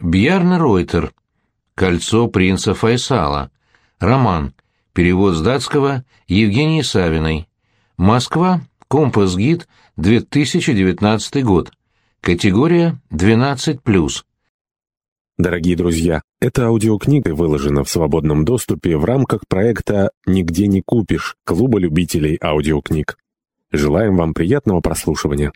Бьярне Ройтер. Кольцо принца Файсала. Роман. Перевод с датского Евгении Савиной. Москва. Компас-гид. 2019 год. Категория 12+. Дорогие друзья, эта аудиокнига выложена в свободном доступе в рамках проекта «Нигде не купишь» Клуба любителей аудиокниг. Желаем вам приятного прослушивания.